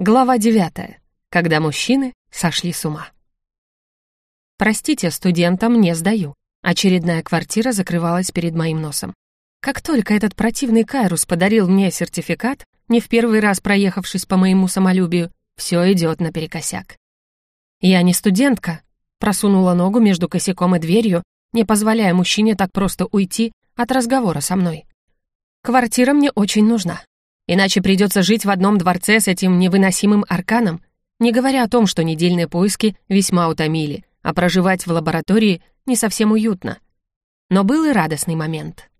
Глава девятая. Когда мужчины сошли с ума. Простите, студентам не сдаю. Очередная квартира закрывалась перед моим носом. Как только этот противный Кайрус подарил мне сертификат, не в первый раз проехавшись по моему самолюбию, все идет наперекосяк. Я не студентка, просунула ногу между косяком и дверью, не позволяя мужчине так просто уйти от разговора со мной. Квартира мне очень нужна. Иначе придется жить в одном дворце с этим невыносимым арканом, не говоря о том, что недельные поиски весьма утомили, а проживать в лаборатории не совсем уютно. Но был и радостный момент.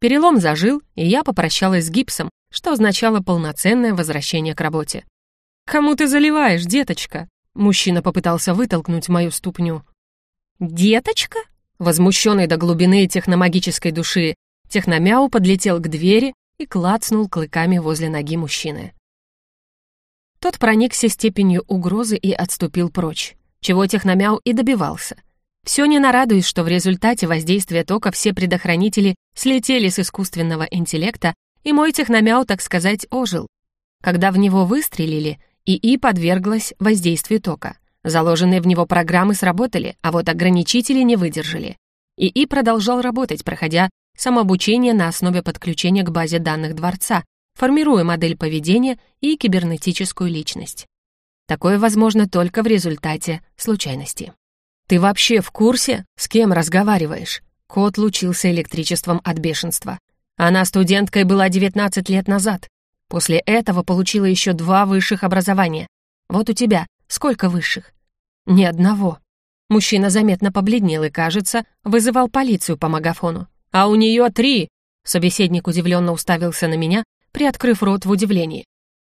Перелом зажил, и я попрощалась с гипсом, что означало полноценное возвращение к работе. «Кому ты заливаешь, деточка?» Мужчина попытался вытолкнуть мою ступню. «Деточка?» Возмущенный до глубины техномагической души, техномяу подлетел к двери и клацнул клыками возле ноги мужчины. Тот проникся степенью угрозы и отступил прочь, чего техномяу и добивался. Все не нарадуясь, что в результате воздействия тока все предохранители слетели с искусственного интеллекта, и мой техномяу, так сказать, ожил. Когда в него выстрелили, ИИ подверглась воздействию тока. Заложенные в него программы сработали, а вот ограничители не выдержали. ИИ продолжал работать, проходя самообучение на основе подключения к базе данных дворца, формируя модель поведения и кибернетическую личность. Такое возможно только в результате случайности. «Ты вообще в курсе, с кем разговариваешь?» Кот лучился электричеством от бешенства. Она студенткой была 19 лет назад. После этого получила еще два высших образования. Вот у тебя сколько высших? Ни одного. Мужчина заметно побледнел и, кажется, вызывал полицию по магафону. «А у нее три!» Собеседник удивленно уставился на меня, приоткрыв рот в удивлении.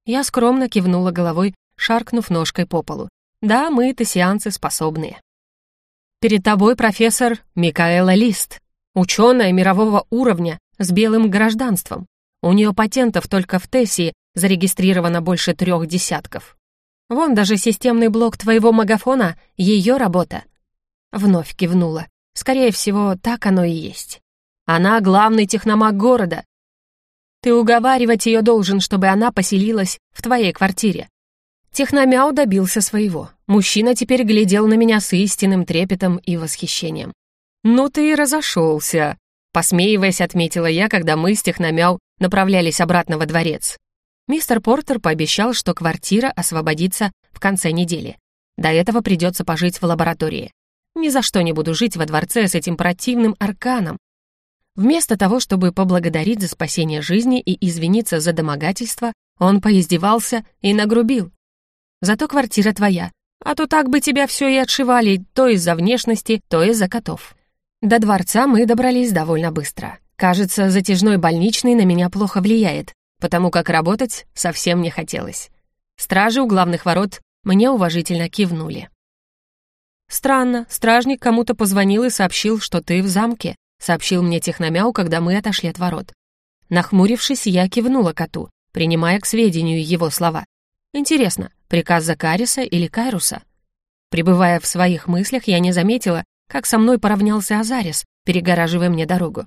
Я скромно кивнула головой, шаркнув ножкой по полу. «Да, мы, тессианцы, способные». «Перед тобой профессор Микаэла Лист, ученая мирового уровня с белым гражданством. У нее патентов только в Тессии зарегистрировано больше трех десятков. Вон даже системный блок твоего магафона — ее работа». Вновь кивнула. Скорее всего, так оно и есть. Она главный техномаг города. Ты уговаривать ее должен, чтобы она поселилась в твоей квартире. Техномяу добился своего. Мужчина теперь глядел на меня с истинным трепетом и восхищением. «Ну ты и разошелся», — посмеиваясь, отметила я, когда мы с Техномяу направлялись обратно во дворец. Мистер Портер пообещал, что квартира освободится в конце недели. До этого придется пожить в лаборатории. Ни за что не буду жить во дворце с этим противным арканом. Вместо того, чтобы поблагодарить за спасение жизни и извиниться за домогательство, он поиздевался и нагрубил. «Зато квартира твоя, а то так бы тебя все и отшивали то из-за внешности, то из-за котов». До дворца мы добрались довольно быстро. Кажется, затяжной больничный на меня плохо влияет, потому как работать совсем не хотелось. Стражи у главных ворот мне уважительно кивнули. «Странно, стражник кому-то позвонил и сообщил, что ты в замке», — сообщил мне техномяу, когда мы отошли от ворот. Нахмурившись, я кивнула коту, принимая к сведению его слова. Интересно, приказ Закариса или Кайруса? Пребывая в своих мыслях, я не заметила, как со мной поравнялся Азарис, перегораживая мне дорогу.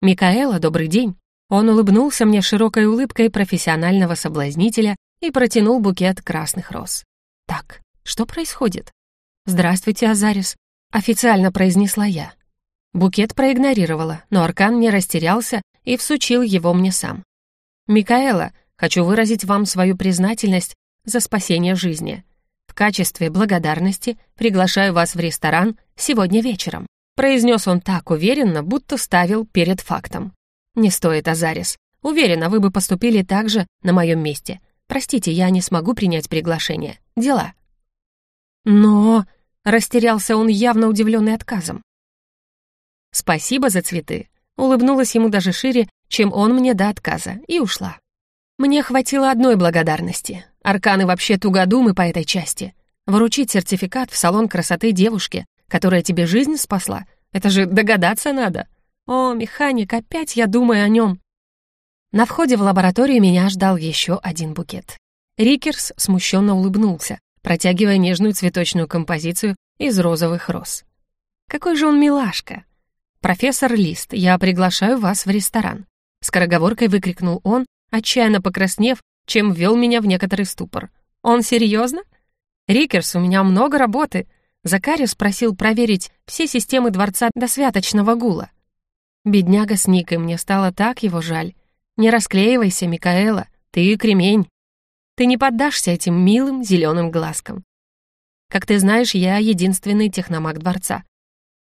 «Микаэла, добрый день!» Он улыбнулся мне широкой улыбкой профессионального соблазнителя и протянул букет красных роз. «Так, что происходит?» «Здравствуйте, Азарис», — официально произнесла я. Букет проигнорировала, но Аркан не растерялся и всучил его мне сам. «Микаэла, хочу выразить вам свою признательность за спасение жизни. В качестве благодарности приглашаю вас в ресторан сегодня вечером», произнес он так уверенно, будто ставил перед фактом. «Не стоит, Азарис. Уверена, вы бы поступили так же на моем месте. Простите, я не смогу принять приглашение. Дела». «Но...» — растерялся он, явно удивленный отказом. «Спасибо за цветы», улыбнулась ему даже шире, чем он мне до отказа, и ушла. Мне хватило одной благодарности. Арканы вообще тугодумы по этой части. Вручить сертификат в салон красоты девушке, которая тебе жизнь спасла, это же догадаться надо. О, механик, опять я думаю о нем. На входе в лабораторию меня ждал еще один букет. Рикерс смущенно улыбнулся, протягивая нежную цветочную композицию из розовых роз. Какой же он милашка! «Профессор Лист, я приглашаю вас в ресторан», — скороговоркой выкрикнул он, отчаянно покраснев, чем ввел меня в некоторый ступор. Он серьезно? Рикерс, у меня много работы. Закариус просил проверить все системы дворца до святочного гула. Бедняга с Никой, мне стало так его жаль. Не расклеивайся, Микаэла, ты кремень. Ты не поддашься этим милым зеленым глазкам. Как ты знаешь, я единственный техномаг дворца.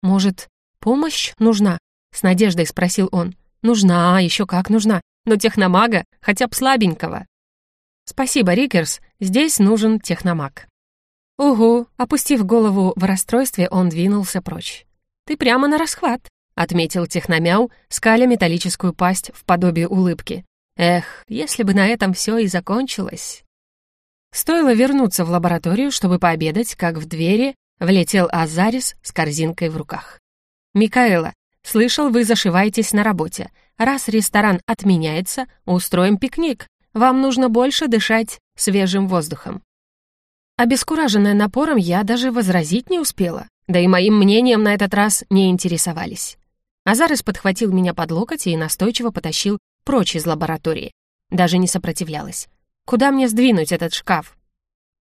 Может, помощь нужна? С надеждой спросил он. Нужна, еще как нужна, но техномага хотя бы слабенького. Спасибо, Рикерс, здесь нужен техномаг. Угу, опустив голову в расстройстве, он двинулся прочь. Ты прямо на расхват, отметил техномяу, скаля металлическую пасть в подобие улыбки. Эх, если бы на этом все и закончилось. Стоило вернуться в лабораторию, чтобы пообедать, как в двери влетел Азарис с корзинкой в руках. «Микаэла, слышал, вы зашиваетесь на работе. Раз ресторан отменяется, устроим пикник. Вам нужно больше дышать свежим воздухом». Обескураженная напором, я даже возразить не успела, да и моим мнением на этот раз не интересовались. Азарис подхватил меня под локоть и настойчиво потащил прочь из лаборатории. Даже не сопротивлялась. «Куда мне сдвинуть этот шкаф?»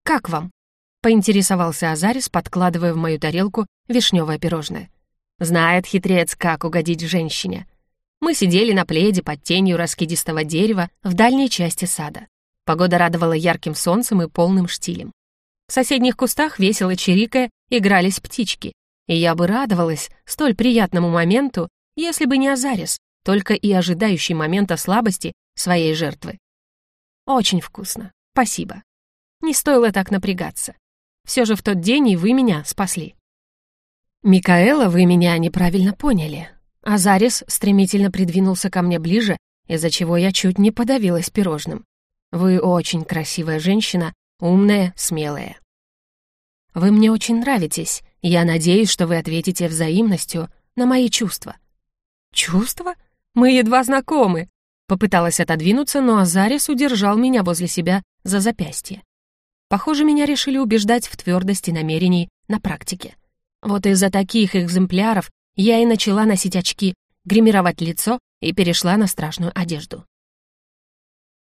«Как вам?» — поинтересовался Азарис, подкладывая в мою тарелку вишневое пирожное. Знает хитрец, как угодить женщине. Мы сидели на пледе под тенью раскидистого дерева в дальней части сада. Погода радовала ярким солнцем и полным штилем. В соседних кустах, весело чирикая, игрались птички. И я бы радовалась столь приятному моменту, если бы не Азарис, только и ожидающий момента слабости своей жертвы. Очень вкусно. Спасибо. Не стоило так напрягаться. Все же в тот день и вы меня спасли. «Микаэла, вы меня неправильно поняли». Азарис стремительно придвинулся ко мне ближе, из-за чего я чуть не подавилась пирожным. «Вы очень красивая женщина, умная, смелая». «Вы мне очень нравитесь. Я надеюсь, что вы ответите взаимностью на мои чувства». «Чувства? Мы едва знакомы!» Попыталась отодвинуться, но Азарис удержал меня возле себя за запястье. Похоже, меня решили убеждать в твердости намерений на практике. Вот из-за таких экземпляров я и начала носить очки, гримировать лицо и перешла на страшную одежду.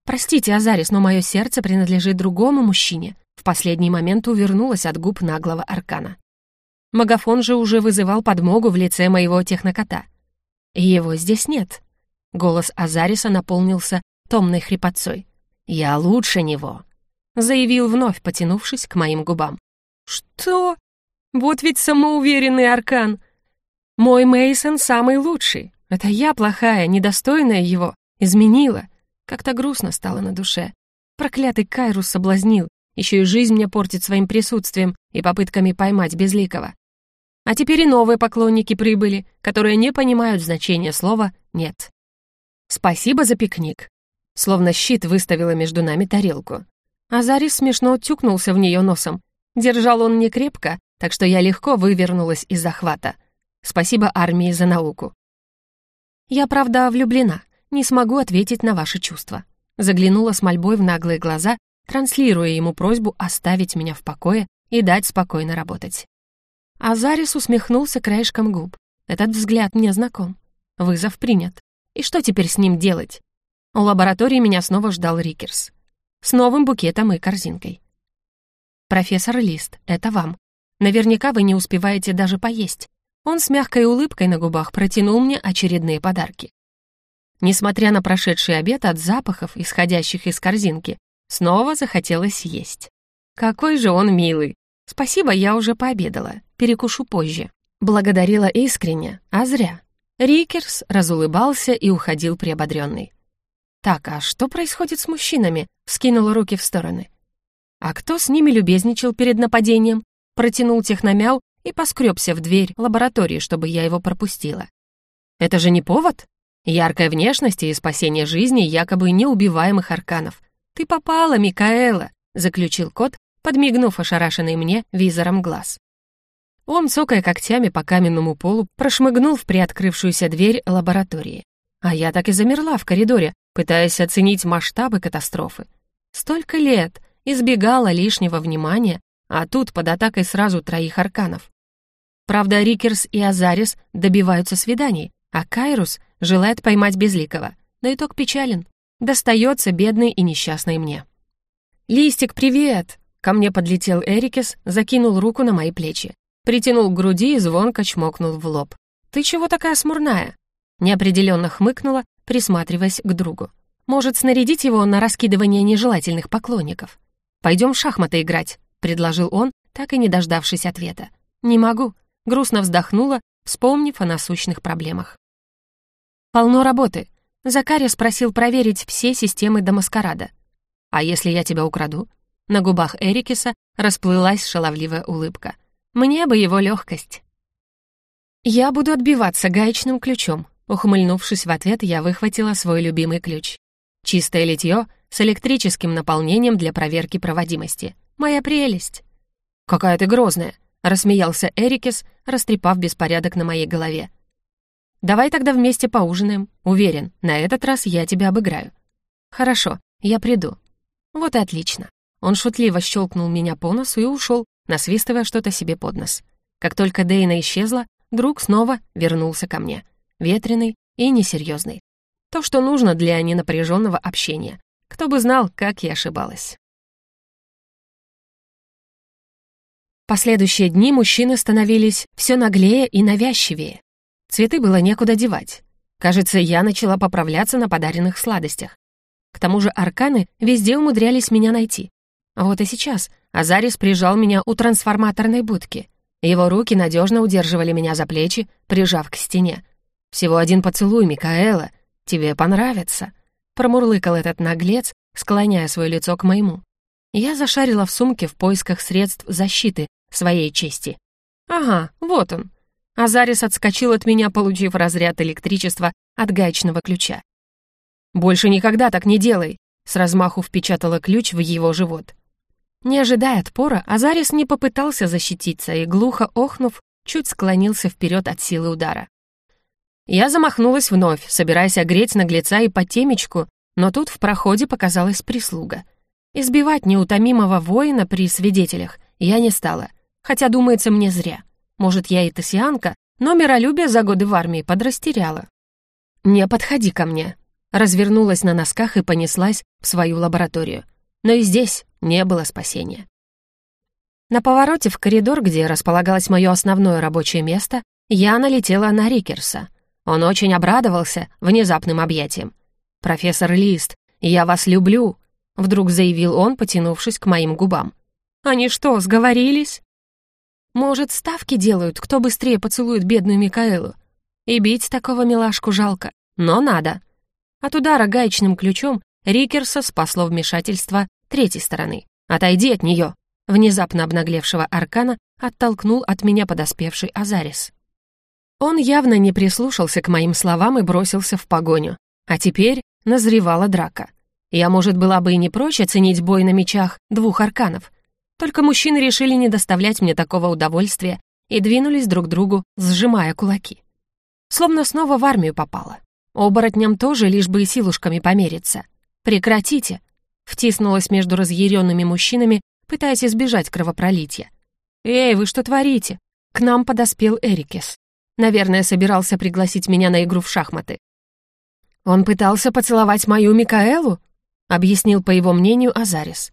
«Простите, Азарис, но мое сердце принадлежит другому мужчине», в последний момент увернулась от губ наглого аркана. Магафон же уже вызывал подмогу в лице моего технокота. «Его здесь нет», Голос Азариса наполнился томной хрипотцой. «Я лучше него», — заявил вновь, потянувшись к моим губам. «Что? Вот ведь самоуверенный аркан! Мой Мейсон самый лучший. Это я плохая, недостойная его. Изменила. Как-то грустно стало на душе. Проклятый Кайрус соблазнил. Еще и жизнь мне портит своим присутствием и попытками поймать Безликого. А теперь и новые поклонники прибыли, которые не понимают значения слова «нет». «Спасибо за пикник». Словно щит выставила между нами тарелку. Азарис смешно тюкнулся в нее носом. Держал он не крепко, так что я легко вывернулась из захвата. Спасибо армии за науку. Я, правда, влюблена. Не смогу ответить на ваши чувства. Заглянула с мольбой в наглые глаза, транслируя ему просьбу оставить меня в покое и дать спокойно работать. Азарис усмехнулся краешком губ. Этот взгляд мне знаком. Вызов принят. И что теперь с ним делать? У лаборатории меня снова ждал Рикерс. С новым букетом и корзинкой. «Профессор Лист, это вам. Наверняка вы не успеваете даже поесть». Он с мягкой улыбкой на губах протянул мне очередные подарки. Несмотря на прошедший обед от запахов, исходящих из корзинки, снова захотелось есть. Какой же он милый! Спасибо, я уже пообедала, перекушу позже. Благодарила искренне, а зря. Рикерс разулыбался и уходил приободренный. «Так, а что происходит с мужчинами?» — вскинула руки в стороны. «А кто с ними любезничал перед нападением?» Протянул техномяу и поскребся в дверь лаборатории, чтобы я его пропустила. «Это же не повод?» Яркая внешность и спасение жизни якобы неубиваемых арканов. «Ты попала, Микаэла!» — заключил кот, подмигнув ошарашенный мне визором глаз. Он, цокая когтями по каменному полу, прошмыгнул в приоткрывшуюся дверь лаборатории. А я так и замерла в коридоре, пытаясь оценить масштабы катастрофы. Столько лет избегала лишнего внимания, а тут под атакой сразу троих арканов. Правда, Рикерс и Азарис добиваются свиданий, а Кайрус желает поймать Безликого. Но итог печален. Достается бедной и несчастной мне. «Листик, привет!» Ко мне подлетел Эрикес, закинул руку на мои плечи. Притянул к груди и звонко чмокнул в лоб. «Ты чего такая смурная?» Неопределенно хмыкнула, присматриваясь к другу. «Может, снарядить его на раскидывание нежелательных поклонников?» «Пойдем в шахматы играть», — предложил он, так и не дождавшись ответа. «Не могу», — грустно вздохнула, вспомнив о насущных проблемах. «Полно работы», — Закаря спросил проверить все системы до маскарада. «А если я тебя украду?» На губах Эрикиса расплылась шаловливая улыбка. «Мне бы его легкость». «Я буду отбиваться гаечным ключом», Ухмыльнувшись в ответ, я выхватила свой любимый ключ. Чистое литье с электрическим наполнением для проверки проводимости. Моя прелесть. «Какая ты грозная!» — рассмеялся Эрикес, растрепав беспорядок на моей голове. «Давай тогда вместе поужинаем. Уверен, на этот раз я тебя обыграю». «Хорошо, я приду». «Вот и отлично». Он шутливо щелкнул меня по носу и ушел, насвистывая что-то себе под нос. Как только Дейна исчезла, друг снова вернулся ко мне ветреный и несерьезный. То, что нужно для ненапряженного общения. Кто бы знал, как я ошибалась. Последующие дни мужчины становились все наглее и навязчивее. Цветы было некуда девать. Кажется, я начала поправляться на подаренных сладостях. К тому же арканы везде умудрялись меня найти. Вот и сейчас Азарис прижал меня у трансформаторной будки. Его руки надежно удерживали меня за плечи, прижав к стене. «Всего один поцелуй, Микаэла. Тебе понравится», — промурлыкал этот наглец, склоняя свое лицо к моему. Я зашарила в сумке в поисках средств защиты своей чести. «Ага, вот он». Азарис отскочил от меня, получив разряд электричества от гаечного ключа. «Больше никогда так не делай», — с размаху впечатала ключ в его живот. Не ожидая отпора, Азарис не попытался защититься и, глухо охнув, чуть склонился вперед от силы удара. Я замахнулась вновь, собираясь огреть наглеца и по темечку, но тут в проходе показалась прислуга. Избивать неутомимого воина при свидетелях я не стала, хотя, думается, мне зря. Может, я и тосианка, но миролюбие за годы в армии подрастеряла. «Не подходи ко мне», развернулась на носках и понеслась в свою лабораторию. Но и здесь не было спасения. На повороте в коридор, где располагалось мое основное рабочее место, я налетела на Рикерса — он очень обрадовался внезапным объятием. «Профессор Лист, я вас люблю», — вдруг заявил он, потянувшись к моим губам. «Они что, сговорились?» «Может, ставки делают, кто быстрее поцелует бедную Микаэлу? И бить такого милашку жалко, но надо». От удара гаечным ключом Рикерса спасло вмешательство третьей стороны. «Отойди от нее!» Внезапно обнаглевшего аркана оттолкнул от меня подоспевший Азарис. Он явно не прислушался к моим словам и бросился в погоню. А теперь назревала драка. Я, может, была бы и не проще оценить бой на мечах двух арканов. Только мужчины решили не доставлять мне такого удовольствия и двинулись друг к другу, сжимая кулаки. Словно снова в армию попала. Оборотням тоже лишь бы и силушками помериться. «Прекратите!» Втиснулась между разъяренными мужчинами, пытаясь избежать кровопролития. «Эй, вы что творите?» К нам подоспел Эрикес. Наверное, собирался пригласить меня на игру в шахматы. «Он пытался поцеловать мою Микаэлу?» — объяснил, по его мнению, Азарис.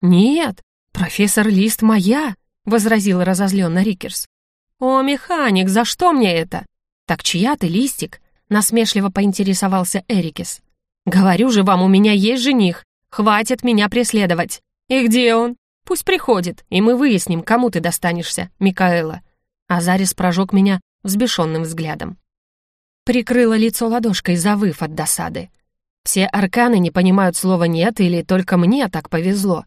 «Нет, профессор Лист моя», — возразил разозленно Рикерс. «О, механик, за что мне это?» «Так чья ты, Листик?» — насмешливо поинтересовался Эрикес. «Говорю же вам, у меня есть жених. Хватит меня преследовать. И где он? Пусть приходит, и мы выясним, кому ты достанешься, Микаэла». Азарис прожег меня взбешенным взглядом. Прикрыла лицо ладошкой, завыв от досады. «Все арканы не понимают слова «нет» или только мне так повезло?»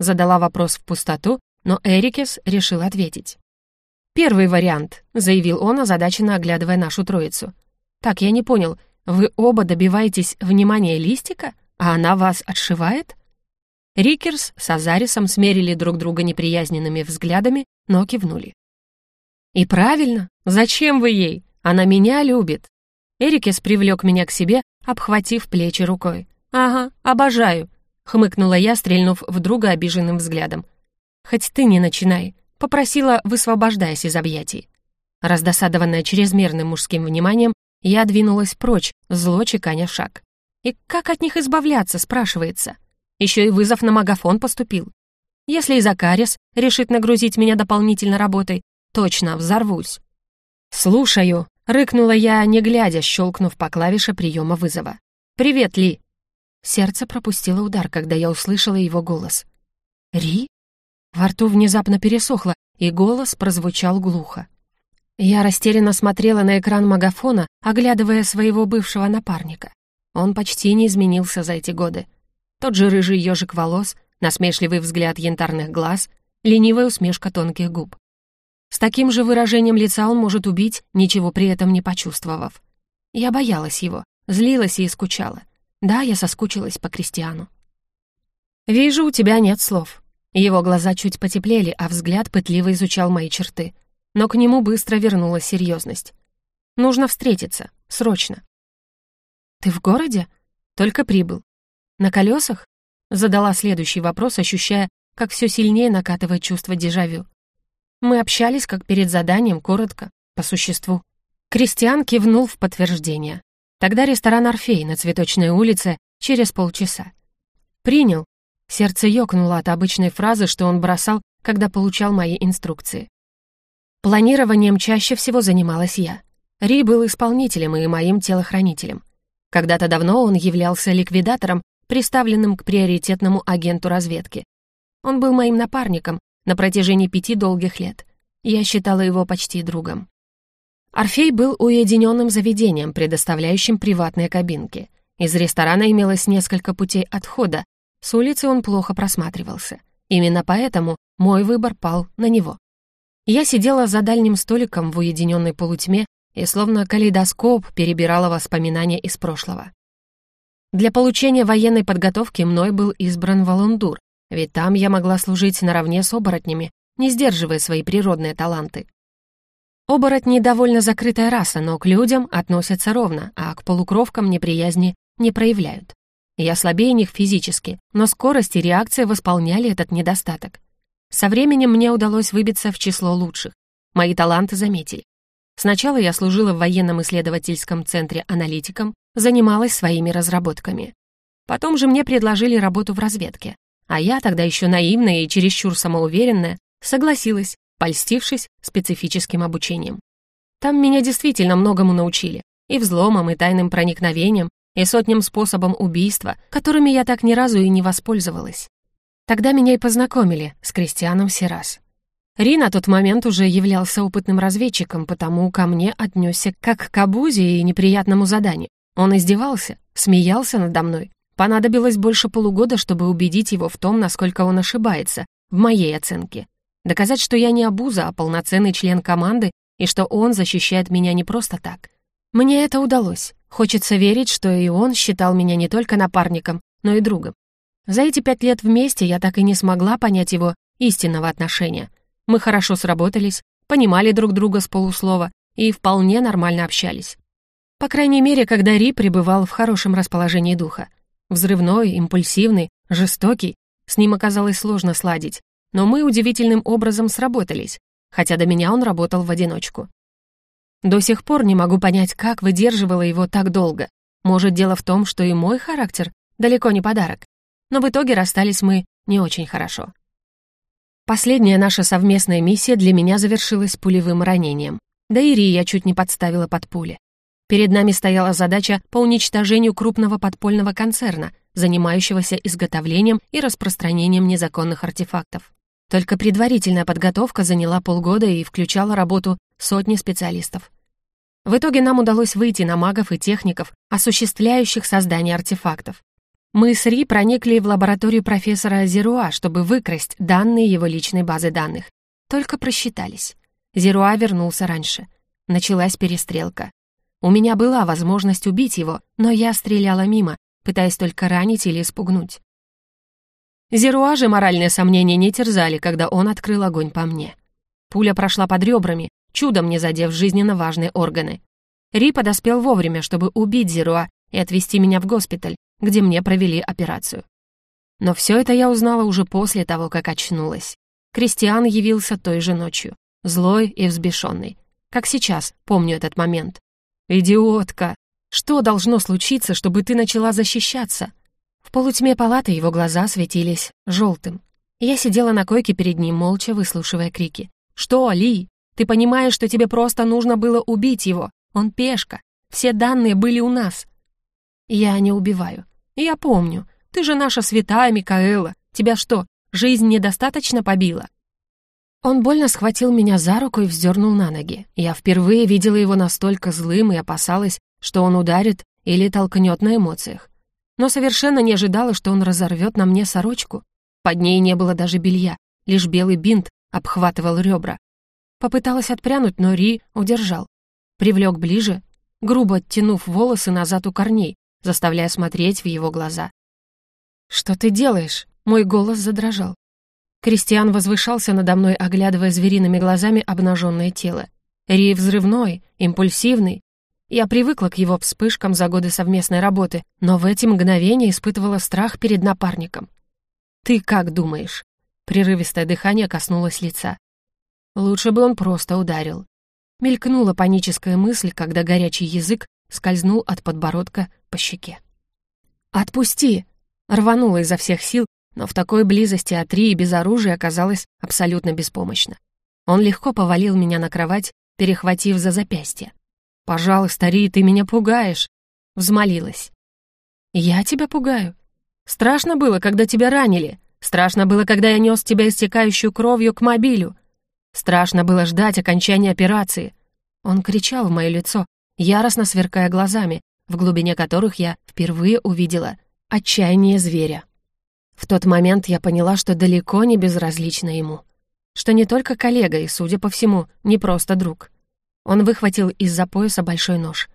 Задала вопрос в пустоту, но Эрикес решил ответить. «Первый вариант», — заявил он, озадаченно оглядывая нашу троицу. «Так, я не понял, вы оба добиваетесь внимания листика, а она вас отшивает?» Рикерс с Азарисом смерили друг друга неприязненными взглядами, но кивнули. «И правильно. Зачем вы ей? Она меня любит». Эрикес привлек меня к себе, обхватив плечи рукой. «Ага, обожаю», — хмыкнула я, стрельнув в друга обиженным взглядом. «Хоть ты не начинай», — попросила, высвобождаясь из объятий. Раздосадованная чрезмерным мужским вниманием, я двинулась прочь, зло чеканя шаг. И как от них избавляться, спрашивается. Еще и вызов на магафон поступил. Если и Закарис решит нагрузить меня дополнительно работой, точно взорвусь. «Слушаю», — рыкнула я, не глядя, щелкнув по клавише приема вызова. «Привет, Ли!» Сердце пропустило удар, когда я услышала его голос. «Ри?» Во рту внезапно пересохло, и голос прозвучал глухо. Я растерянно смотрела на экран магафона, оглядывая своего бывшего напарника. Он почти не изменился за эти годы. Тот же рыжий ежик волос, насмешливый взгляд янтарных глаз, ленивая усмешка тонких губ. С таким же выражением лица он может убить, ничего при этом не почувствовав. Я боялась его, злилась и скучала. Да, я соскучилась по Кристиану. «Вижу, у тебя нет слов». Его глаза чуть потеплели, а взгляд пытливо изучал мои черты. Но к нему быстро вернулась серьезность. «Нужно встретиться. Срочно». «Ты в городе?» «Только прибыл». «На колесах?» Задала следующий вопрос, ощущая, как все сильнее накатывает чувство дежавю. Мы общались, как перед заданием, коротко, по существу. Кристиан кивнул в подтверждение. Тогда ресторан «Орфей» на Цветочной улице через полчаса. Принял. Сердце ёкнуло от обычной фразы, что он бросал, когда получал мои инструкции. Планированием чаще всего занималась я. Ри был исполнителем и моим телохранителем. Когда-то давно он являлся ликвидатором, приставленным к приоритетному агенту разведки. Он был моим напарником на протяжении пяти долгих лет. Я считала его почти другом. Орфей был уединенным заведением, предоставляющим приватные кабинки. Из ресторана имелось несколько путей отхода, с улицы он плохо просматривался. Именно поэтому мой выбор пал на него. Я сидела за дальним столиком в уединенной полутьме и словно калейдоскоп перебирала воспоминания из прошлого. Для получения военной подготовки мной был избран Волундур, ведь там я могла служить наравне с оборотнями, не сдерживая свои природные таланты. Оборотни — довольно закрытая раса, но к людям относятся ровно, а к полукровкам неприязни не проявляют. Я слабее них физически, но скорость и реакция восполняли этот недостаток. Со временем мне удалось выбиться в число лучших. Мои таланты заметили. Сначала я служила в военном исследовательском центре аналитиком, занималась своими разработками. Потом же мне предложили работу в разведке, а я тогда еще наивная и чересчур самоуверенная согласилась, польстившись специфическим обучением. Там меня действительно многому научили. И взломам, и тайным проникновениям, и сотням способам убийства, которыми я так ни разу и не воспользовалась. Тогда меня и познакомили с Кристианом Сирас. Ри на тот момент уже являлся опытным разведчиком, потому ко мне отнесся как к обузе и неприятному заданию. Он издевался, смеялся надо мной. Понадобилось больше полугода, чтобы убедить его в том, насколько он ошибается, в моей оценке. Доказать, что я не обуза, а полноценный член команды, и что он защищает меня не просто так. Мне это удалось. Хочется верить, что и он считал меня не только напарником, но и другом. За эти пять лет вместе я так и не смогла понять его истинного отношения. Мы хорошо сработались, понимали друг друга с полуслова и вполне нормально общались. По крайней мере, когда Ри пребывал в хорошем расположении духа. Взрывной, импульсивный, жестокий, с ним оказалось сложно сладить, но мы удивительным образом сработались, хотя до меня он работал в одиночку. До сих пор не могу понять, как выдерживала его так долго. Может, дело в том, что и мой характер далеко не подарок. Но в итоге расстались мы не очень хорошо. Последняя наша совместная миссия для меня завершилась пулевым ранением. Да и Ри я чуть не подставила под пули. Перед нами стояла задача по уничтожению крупного подпольного концерна, занимающегося изготовлением и распространением незаконных артефактов. Только предварительная подготовка заняла полгода и включала работу сотни специалистов. В итоге нам удалось выйти на магов и техников, осуществляющих создание артефактов. Мы с Ри проникли в лабораторию профессора Зеруа, чтобы выкрасть данные его личной базы данных. Только просчитались. Зеруа вернулся раньше. Началась перестрелка. У меня была возможность убить его, но я стреляла мимо, пытаясь только ранить или испугнуть. Зеруа же моральные сомнения не терзали, когда он открыл огонь по мне. Пуля прошла под ребрами, чудом не задев жизненно важные органы. Ри подоспел вовремя, чтобы убить Зеруа и отвезти меня в госпиталь, где мне провели операцию. Но все это я узнала уже после того, как очнулась. Кристиан явился той же ночью, злой и взбешенный. Как сейчас, помню этот момент. «Идиотка! Что должно случиться, чтобы ты начала защищаться?» В полутьме палаты его глаза светились желтым. Я сидела на койке перед ним, молча выслушивая крики. «Что, Ли? Ты понимаешь, что тебе просто нужно было убить его? Он пешка. Все данные были у нас». «Я не убиваю. Я помню. Ты же наша святая Микаэла. Тебя что, жизнь недостаточно побила?» Он больно схватил меня за руку и вздернул на ноги. Я впервые видела его настолько злым и опасалась, что он ударит или толкнет на эмоциях. Но совершенно не ожидала, что он разорвет на мне сорочку. Под ней не было даже белья, лишь белый бинт обхватывал ребра. Попыталась отпрянуть, но Ри удержал. Привлек ближе, грубо оттянув волосы назад у корней, заставляя смотреть в его глаза. «Что ты делаешь?» Мой голос задрожал. Кристиан возвышался надо мной, оглядывая звериными глазами обнаженное тело. Ри взрывной, импульсивный. Я привыкла к его вспышкам за годы совместной работы, но в эти мгновения испытывала страх перед напарником. «Ты как думаешь?» Прерывистое дыхание коснулось лица. Лучше бы он просто ударил. Мелькнула паническая мысль, когда горячий язык скользнул от подбородка по щеке. «Отпусти!» Рванула изо всех сил, но в такой близости от Ри без оружия оказалась абсолютно беспомощна. Он легко повалил меня на кровать, перехватив за запястье. «Пожалуйста, Ри, ты меня пугаешь!» Взмолилась. «Я тебя пугаю. Страшно было, когда тебя ранили. Страшно было, когда я нес тебя истекающую кровью к мобилю. Страшно было ждать окончания операции». Он кричал в мое лицо, яростно сверкая глазами, в глубине которых я впервые увидела отчаяние зверя. В тот момент я поняла, что далеко не безразлична ему. Что не только коллега и, судя по всему, не просто друг. Он выхватил из-за пояса большой нож.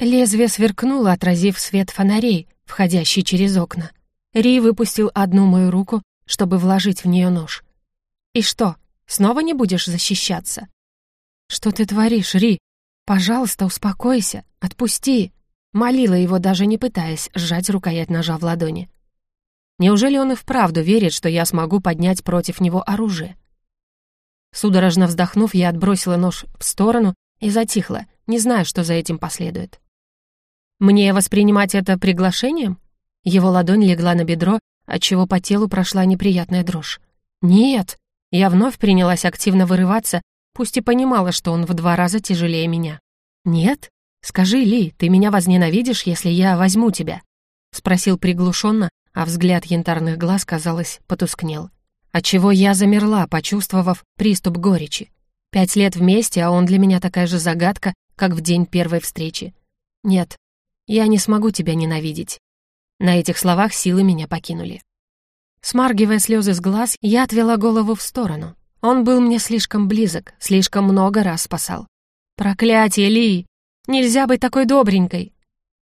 Лезвие сверкнуло, отразив свет фонарей, входящий через окна. Ри выпустил одну мою руку, чтобы вложить в нее нож. «И что, снова не будешь защищаться?» «Что ты творишь, Ри? Пожалуйста, успокойся, отпусти!» Молила его, даже не пытаясь сжать рукоять ножа в ладони. Неужели он и вправду верит, что я смогу поднять против него оружие? Судорожно вздохнув, я отбросила нож в сторону и затихла, не зная, что за этим последует. Мне воспринимать это приглашением? Его ладонь легла на бедро, отчего по телу прошла неприятная дрожь. Нет! Я вновь принялась активно вырываться, пусть и понимала, что он в два раза тяжелее меня. «Нет? Скажи, Ли, ты меня возненавидишь, если я возьму тебя?» — спросил приглушенно, а взгляд янтарных глаз, казалось, потускнел. Отчего я замерла, почувствовав приступ горечи. Пять лет вместе, а он для меня такая же загадка, как в день первой встречи. Нет, я не смогу тебя ненавидеть. На этих словах силы меня покинули. Смаргивая слезы с глаз, я отвела голову в сторону. Он был мне слишком близок, слишком много раз спасал. «Проклятие, Ли! Нельзя быть такой добренькой!»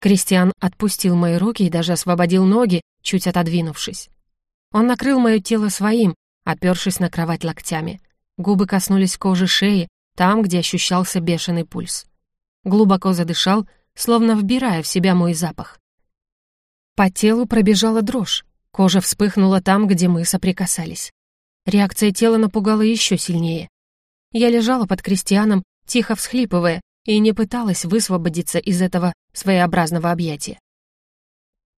Кристиан отпустил мои руки и даже освободил ноги, чуть отодвинувшись. Он накрыл мое тело своим, опершись на кровать локтями. Губы коснулись кожи шеи, там, где ощущался бешеный пульс. Глубоко задышал, словно вбирая в себя мой запах. По телу пробежала дрожь, кожа вспыхнула там, где мы соприкасались. Реакция тела напугала еще сильнее. Я лежала под крестьяном, тихо всхлипывая, и не пыталась высвободиться из этого своеобразного объятия.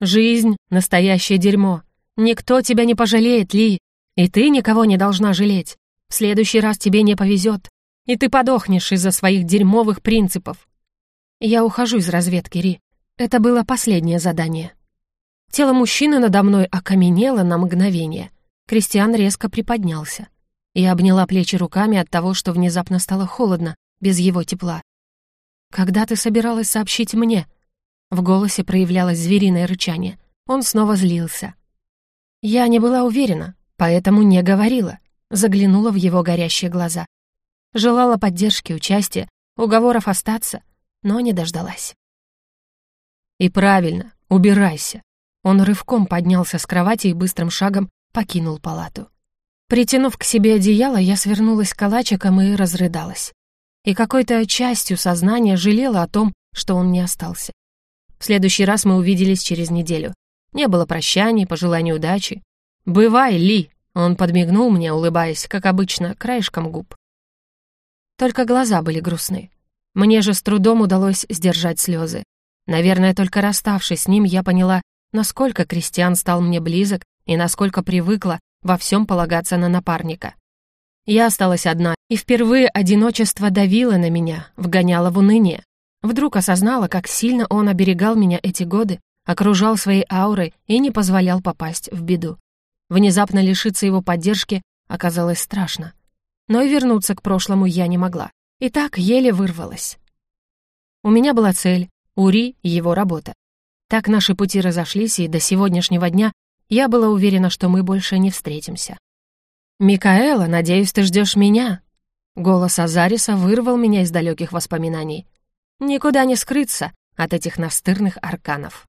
Жизнь — настоящее дерьмо. Никто тебя не пожалеет, Ли. И ты никого не должна жалеть. В следующий раз тебе не повезет. И ты подохнешь из-за своих дерьмовых принципов. Я ухожу из разведки, Ри. Это было последнее задание. Тело мужчины надо мной окаменело на мгновение. Кристиан резко приподнялся. Я обняла плечи руками от того, что внезапно стало холодно, без его тепла. «Когда ты собиралась сообщить мне?» В голосе проявлялось звериное рычание. Он снова злился. Я не была уверена, поэтому не говорила. Заглянула в его горящие глаза. Желала поддержки, участия, уговоров остаться, но не дождалась. «И правильно, убирайся». Он рывком поднялся с кровати и быстрым шагом покинул палату. Притянув к себе одеяло, я свернулась калачиком и разрыдалась. И какой-то частью сознания жалела о том, что он не остался. В следующий раз мы увиделись через неделю. Не было прощаний, пожеланий удачи. «Бывай, Ли!» Он подмигнул мне, улыбаясь, как обычно, краешком губ. Только глаза были грустны. Мне же с трудом удалось сдержать слезы. Наверное, только расставшись с ним, я поняла, насколько Кристиан стал мне близок и насколько привыкла во всем полагаться на напарника. Я осталась одна, и впервые одиночество давило на меня, вгоняло в уныние. Вдруг осознала, как сильно он оберегал меня эти годы, окружал своей аурой и не позволял попасть в беду. Внезапно лишиться его поддержки оказалось страшно. Но и вернуться к прошлому я не могла. И так еле вырвалась. У меня была цель — Ури — его работа. Так наши пути разошлись, и до сегодняшнего дня я была уверена, что мы больше не встретимся. «Микаэла, надеюсь, ты ждешь меня?» Голос Азариса вырвал меня из далеких воспоминаний. «Никуда не скрыться от этих настырных арканов».